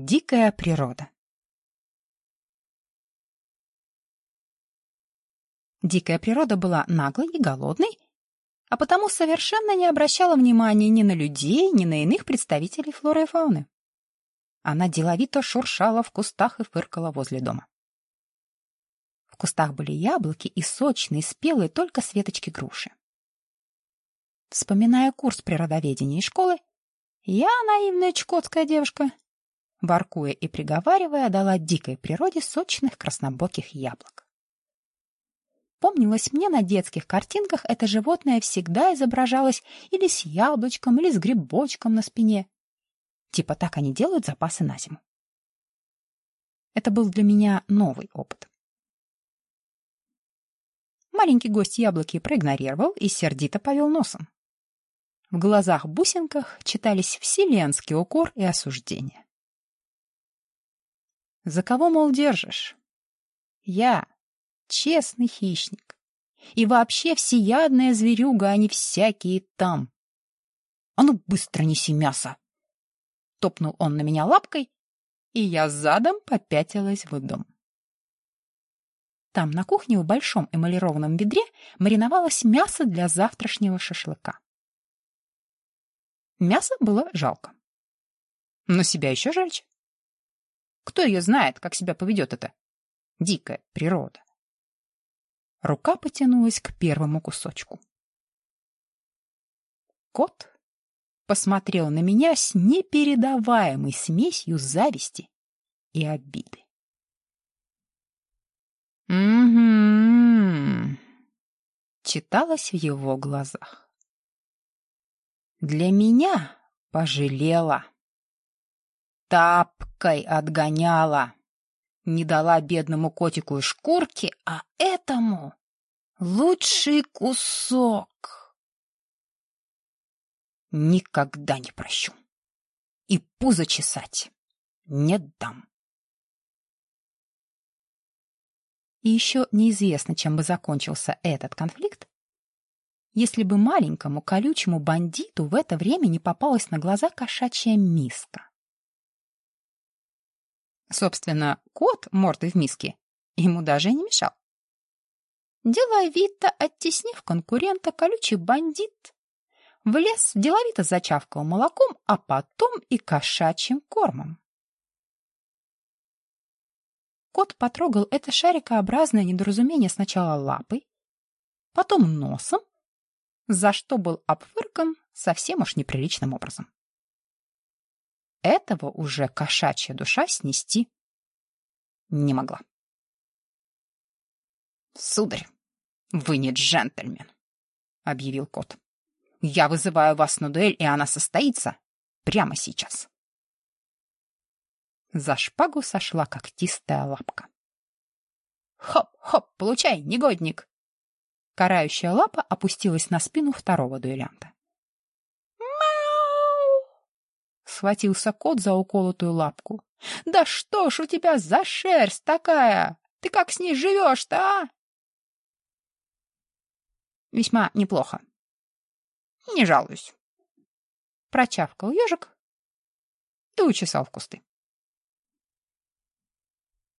Дикая природа. Дикая природа была наглой и голодной, а потому совершенно не обращала внимания ни на людей, ни на иных представителей флоры и фауны. Она деловито шуршала в кустах и фыркала возле дома. В кустах были яблоки и сочные, спелые только с веточки груши. Вспоминая курс природоведения и школы, я, наивная чукотская девушка, воркуя и приговаривая, дала дикой природе сочных краснобоких яблок. Помнилось мне на детских картинках это животное всегда изображалось или с яблочком, или с грибочком на спине. Типа так они делают запасы на зиму. Это был для меня новый опыт. Маленький гость яблоки проигнорировал и сердито повел носом. В глазах-бусинках читались вселенский укор и осуждение. За кого, мол, держишь? Я честный хищник. И вообще всеядная зверюга, а не всякие там. А ну быстро неси мясо! Топнул он на меня лапкой, и я задом попятилась в дом. Там на кухне в большом эмалированном ведре мариновалось мясо для завтрашнего шашлыка. Мясо было жалко. Но себя еще жальче. Кто ее знает, как себя поведет эта дикая природа? Рука потянулась к первому кусочку. Кот посмотрел на меня с непередаваемой смесью зависти и обиды. «Угу», — читалось в его глазах. «Для меня пожалела» тапкой отгоняла. Не дала бедному котику и шкурки, а этому лучший кусок. Никогда не прощу. И пузо чесать не дам. И еще неизвестно, чем бы закончился этот конфликт, если бы маленькому колючему бандиту в это время не попалась на глаза кошачья миска. Собственно, кот мордой в миске ему даже не мешал. Деловито оттеснив конкурента, колючий бандит влез, деловито зачавкал молоком, а потом и кошачьим кормом. Кот потрогал это шарикообразное недоразумение сначала лапой, потом носом, за что был обфыркан совсем уж неприличным образом. Этого уже кошачья душа снести не могла. «Сударь, вы не джентльмен», — объявил кот. «Я вызываю вас на дуэль, и она состоится прямо сейчас». За шпагу сошла когтистая лапка. «Хоп-хоп, получай, негодник!» Карающая лапа опустилась на спину второго дуэлянта. Схватился кот за уколотую лапку. «Да что ж у тебя за шерсть такая? Ты как с ней живешь-то, а?» «Весьма неплохо. Не жалуюсь». Прочавкал ежик и учесал в кусты.